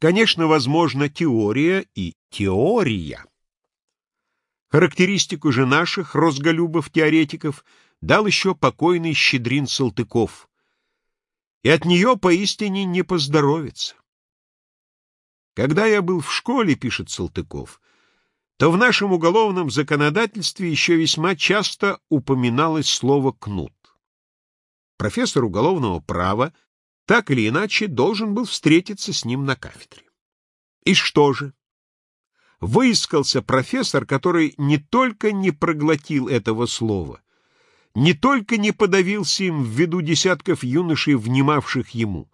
Конечно, возможно теория и теория. Характеристику же наших розголюбов-теоретиков дал еще покойный Щедрин Салтыков, и от нее поистине не поздоровится. Когда я был в школе, пишет Салтыков, то в нашем уголовном законодательстве еще весьма часто упоминалось слово «кнут». Профессор уголовного права так или иначе должен был встретиться с ним на кафедре. И что же? Выискался профессор, который не только не проглотил этого слова, не только не подавился им в виду десятков юношей, внимавших ему,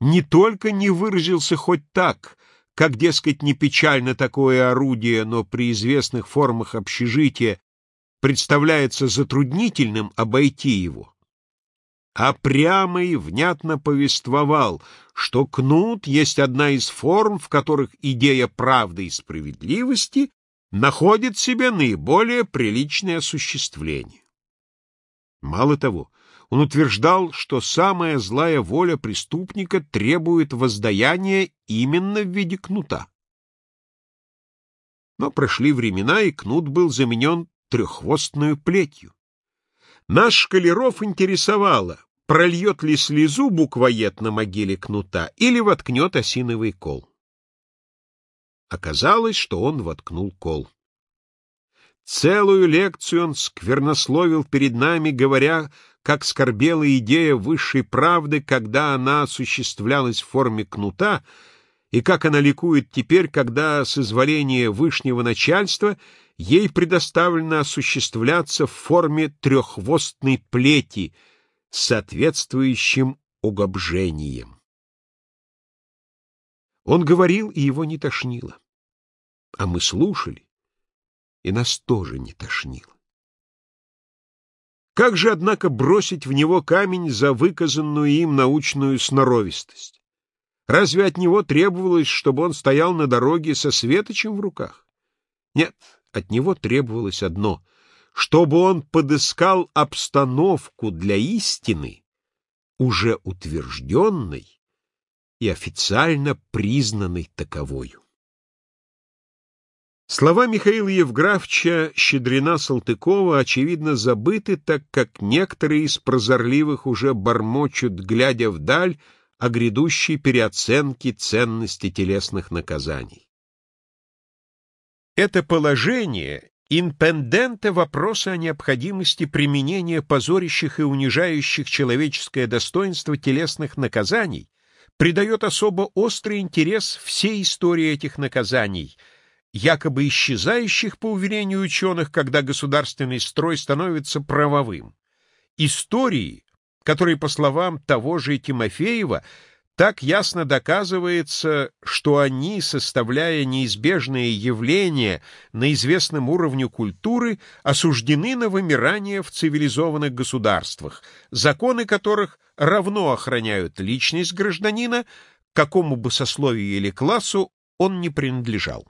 не только не выразился хоть так, как, дескать, не печально такое орудие, но при известных формах общежития представляется затруднительным обойти его, а прямо и внятно повествовал, что кнут есть одна из форм, в которых идея правды и справедливости находит себе наиболее приличное осуществление. Мало того, он утверждал, что самая злая воля преступника требует воздаяния именно в виде кнута. Но прошли времена, и кнут был заменен треххвостную плетью. Наш Шкалеров интересовало, прольет ли слезу буквоед на могиле кнута или воткнет осиновый кол. Оказалось, что он воткнул кол. Целую лекцию он сквернословил перед нами, говоря, как скорбела идея высшей правды, когда она осуществлялась в форме кнута, и как она ликует теперь, когда с изволения вышнего начальства ей предоставлено осуществляться в форме треххвостной плети соответствующим угобжением. Он говорил, и его не тошнило. А мы слушали и нас тоже не тошнило. Как же, однако, бросить в него камень за выказанную им научную сноровистость? Разве от него требовалось, чтобы он стоял на дороге со светочем в руках? Нет, от него требовалось одно — чтобы он подыскал обстановку для истины, уже утвержденной и официально признанной таковою. Слова Михаила Евграфовича Щедрина-Салтыкова, очевидно, забыты, так как некоторые из прозорливых уже бормочут, глядя вдаль, о грядущей переоценке ценности телесных наказаний. Это положение инпенденте вопроса о необходимости применения позорящих и унижающих человеческое достоинство телесных наказаний придает особо острый интерес всей истории этих наказаний — якобы исчезающих, по уверению ученых, когда государственный строй становится правовым. Истории, которые, по словам того же Тимофеева, так ясно доказывается, что они, составляя неизбежные явления на известном уровне культуры, осуждены на вымирание в цивилизованных государствах, законы которых равно охраняют личность гражданина, какому бы сословию или классу он не принадлежал.